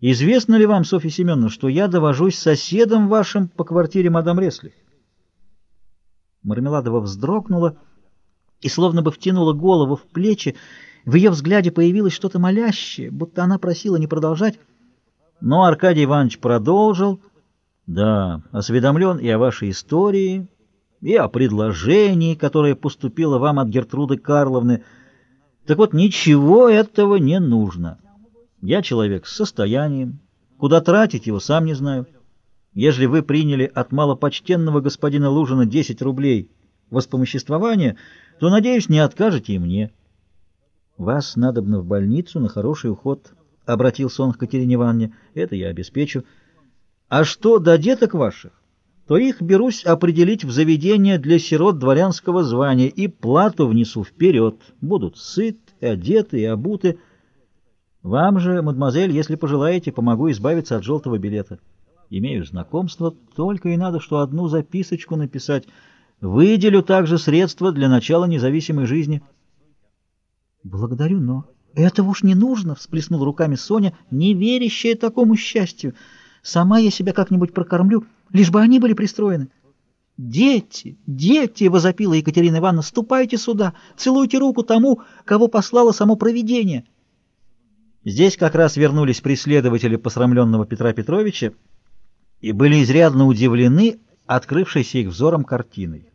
Известно ли вам, Софья Семеновна, что я довожусь соседом вашим по квартире мадам Реслих? Мармеладова вздрогнула и словно бы втянула голову в плечи. В ее взгляде появилось что-то молящее, будто она просила не продолжать. Но Аркадий Иванович продолжил. «Да, осведомлен и о вашей истории, и о предложении, которое поступило вам от Гертруды Карловны. Так вот, ничего этого не нужно. Я человек с состоянием. Куда тратить его, сам не знаю. Ежели вы приняли от малопочтенного господина Лужина 10 рублей воспомоществования, то, надеюсь, не откажете и мне». «Вас надобно в больницу на хороший уход», — обратился он к Катерине Ивановне. «Это я обеспечу. А что до деток ваших, то их берусь определить в заведение для сирот дворянского звания и плату внесу вперед. Будут сыты, одеты и обуты. Вам же, мадемуазель, если пожелаете, помогу избавиться от желтого билета. Имею знакомство, только и надо, что одну записочку написать. Выделю также средства для начала независимой жизни». «Благодарю, но этого уж не нужно», — всплеснула руками Соня, не верящая такому счастью. «Сама я себя как-нибудь прокормлю, лишь бы они были пристроены». «Дети, дети!» — возопила Екатерина Ивановна. «Ступайте сюда, целуйте руку тому, кого послало само провидение». Здесь как раз вернулись преследователи посрамленного Петра Петровича и были изрядно удивлены открывшейся их взором картиной.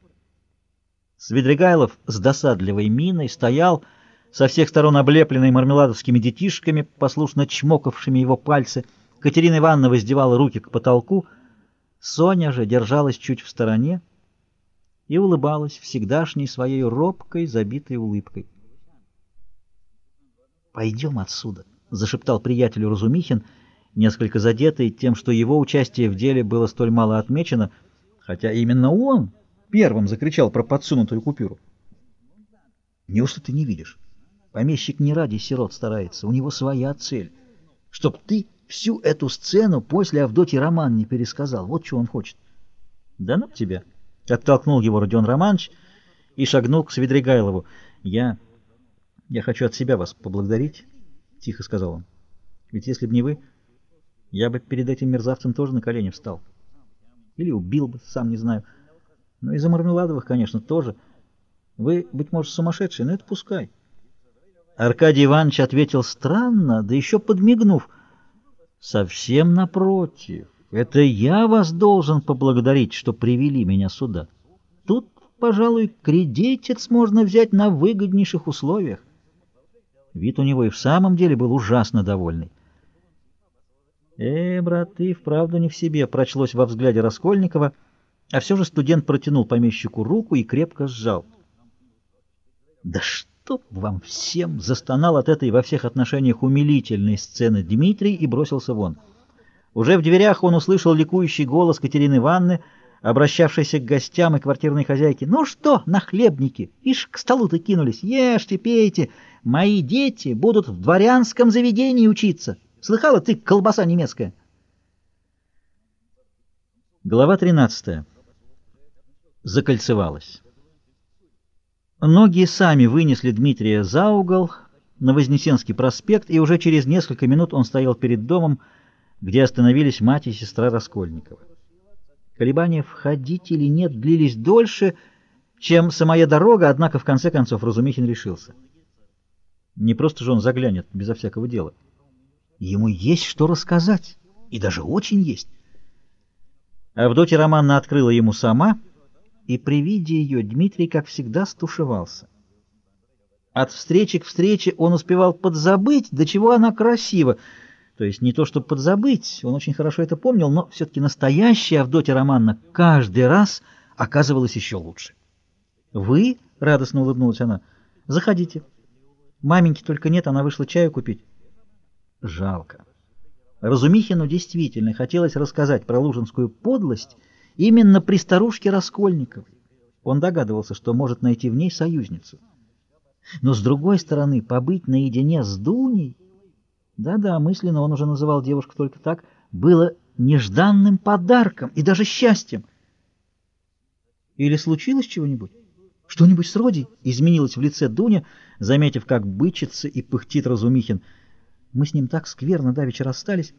Свидригайлов с досадливой миной стоял, со всех сторон облепленный мармеладовскими детишками, послушно чмокавшими его пальцы. Катерина Ивановна воздевала руки к потолку. Соня же держалась чуть в стороне и улыбалась всегдашней своей робкой, забитой улыбкой. «Пойдем отсюда», — зашептал приятелю Разумихин, несколько задетый тем, что его участие в деле было столь мало отмечено, хотя именно он первым закричал про подсунутую купюру. «Неужто ты не видишь?» Помещик не ради сирот старается, у него своя цель. Чтоб ты всю эту сцену после Авдотьи Роман не пересказал. Вот что он хочет. Да ну тебя. Оттолкнул его Родион Романович и шагнул к Свидригайлову. Я... я хочу от себя вас поблагодарить, тихо сказал он. Ведь если б не вы, я бы перед этим мерзавцем тоже на колени встал. Или убил бы, сам не знаю. Ну и за Мармеладовых, конечно, тоже. Вы, быть может, сумасшедшие, но это пускай. Аркадий Иванович ответил странно, да еще подмигнув. «Совсем напротив. Это я вас должен поблагодарить, что привели меня сюда. Тут, пожалуй, кредитец можно взять на выгоднейших условиях». Вид у него и в самом деле был ужасно довольный. «Э, брат, ты вправду не в себе», — прочлось во взгляде Раскольникова, а все же студент протянул помещику руку и крепко сжал. «Да что!» чтоб вам всем!» — застонал от этой во всех отношениях умилительной сцены Дмитрий и бросился вон. Уже в дверях он услышал ликующий голос Катерины Ивановны, обращавшейся к гостям и квартирной хозяйке. «Ну что, нахлебники, ишь, к столу-то кинулись, ешьте, пейте, мои дети будут в дворянском заведении учиться. Слыхала ты, колбаса немецкая?» Глава 13. Закольцевалась. Ноги сами вынесли Дмитрия за угол на Вознесенский проспект, и уже через несколько минут он стоял перед домом, где остановились мать и сестра Раскольникова. Колебания, входить или нет, длились дольше, чем самая дорога, однако в конце концов Разумихин решился. Не просто же он заглянет безо всякого дела. Ему есть что рассказать, и даже очень есть. Авдотья Романна открыла ему сама — и при виде ее Дмитрий, как всегда, стушевался. От встречи к встрече он успевал подзабыть, до чего она красива. То есть не то, чтобы подзабыть, он очень хорошо это помнил, но все-таки настоящая Авдотья Романна каждый раз оказывалась еще лучше. «Вы?» — радостно улыбнулась она. «Заходите. Маменьки только нет, она вышла чаю купить». Жалко. Разумихину действительно хотелось рассказать про лужинскую подлость — Именно при старушке Раскольниковой он догадывался, что может найти в ней союзницу. Но, с другой стороны, побыть наедине с Дуней, да-да, мысленно он уже называл девушку только так, было нежданным подарком и даже счастьем. Или случилось чего-нибудь? Что-нибудь с Роди изменилось в лице Дуня, заметив, как бычится и пыхтит Разумихин. Мы с ним так скверно давеча расстались.